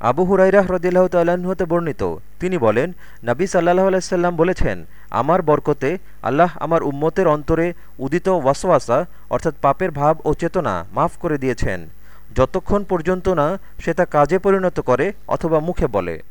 আবু হুরাইরাহ রদিল্লাহ তাল্লাহতে হতে বর্ণিত। তিনি বলেন, নাবী সাল্লাহ আলাইসাল্লাম বলেছেন, আমার বরকতে আল্লাহ আমার উম্মতের অন্তরে উদিত ওয়াসওয়াসা, অর্থাৎ পাপের ভাব ও চেতনা মাফ করে দিয়েছেন। যতক্ষণ পর্যন্ত না সে তা কাজে পরিণত করে অথবা মুখে বলে।